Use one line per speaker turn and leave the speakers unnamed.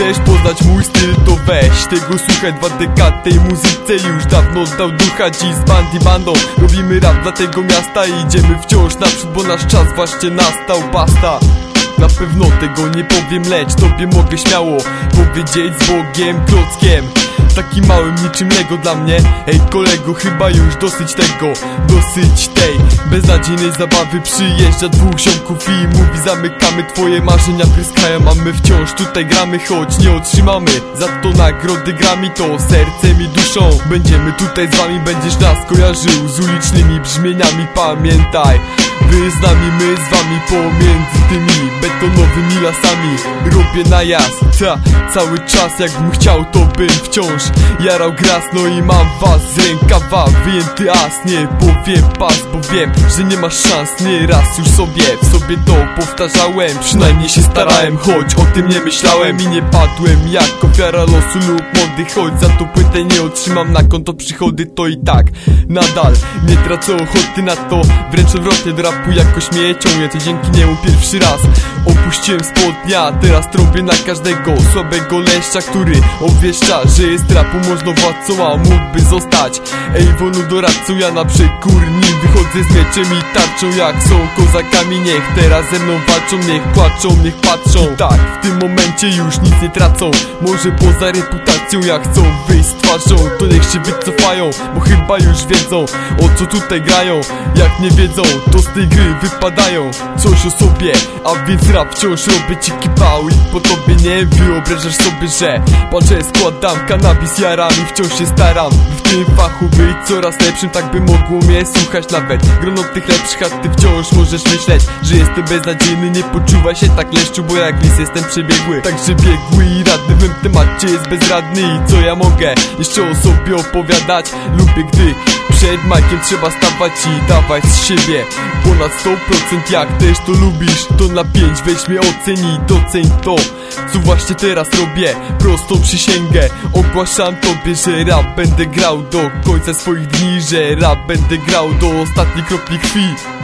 Chcesz poznać mój styl, to weź Tego słuchaj dwa dekady tej muzyce Już dawno dał ducha, dziś z bandy bandą. Robimy rap dla tego miasta i idziemy wciąż naprzód Bo nasz czas właśnie nastał, basta. Na pewno tego nie powiem, lecz tobie mogę śmiało Powiedzieć z Bogiem Klockiem Taki małym niczym Lego dla mnie. Ej kolego, chyba już dosyć tego Dosyć tej. Beznadziejnej zabawy Przyjeżdża dwóch ziomków i mówi Zamykamy twoje marzenia, pryskają A my wciąż tutaj gramy, choć nie otrzymamy Za to nagrody grami to sercem i duszą. Będziemy tutaj z wami, będziesz nas kojarzył Z ulicznymi brzmieniami, pamiętaj Wy z nami, my z wami pomiędzy tymi betonowymi lasami. Robię najazd, ca, cały czas jakbym chciał to bym wciąż Jarał gras, no i mam was z rękawa Wyjęty as, nie powiem pas, bo wiem, że nie masz szans. Nie raz już sobie, w sobie to powtarzałem. Przynajmniej się starałem, choć o tym nie myślałem. I nie padłem jak ofiara losu lub młody. Choć za to płytę nie otrzymam na konto przychody To i tak, nadal nie tracę ochoty na to. Wręcz odwrotnie do rapu jakoś mnie ciągnie To dzięki niemu pierwszy raz. Opuściłem spodnia Teraz trąbię na każdego słabego leszcza Który obwieszcza, że jest rapu można władcą A mógłby zostać. Ej, wolu doradcą, ja na przekór nim Wychodzę z mieczem i tarczą. Jak są kozakami, niech teraz ze mną walczą Niech płaczą, niech patrzą. I tak, w tym momencie już nic nie tracą. Może poza reputacją, jak chcą wyjść z twarzą To niech się wycofają, bo chyba już wiedzą O co tutaj grają. Jak nie wiedzą, to z tej gry wypadają Coś o sobie, a więc rap wciąż robię ci kipał I po tobie nie wyobrażasz sobie, że Patrzę, składam kanabis jarami Wciąż się staram, w tym fachu być coraz lepszym Tak by mogło mnie słuchać nawet. Grono tych lepszych, a ty wciąż możesz myśleć Że jestem beznadziejny, nie poczuwaj się tak leszczu Bo jak lis jestem przebiegły. Także biegły i radny w tym temacie jest bezradny. I co ja mogę jeszcze o sobie opowiadać? Lubię gdy przed majkiem trzeba stawać i dawać z siebie. Ponad 100% jak też to lubisz To na 5 weź mnie ocen i doceń to Co właśnie teraz robię. Prostą przysięgę Ogłaszam tobie, że rap będę grał do końca swoich dni Że rap będę grał do ostatniej kropli krwi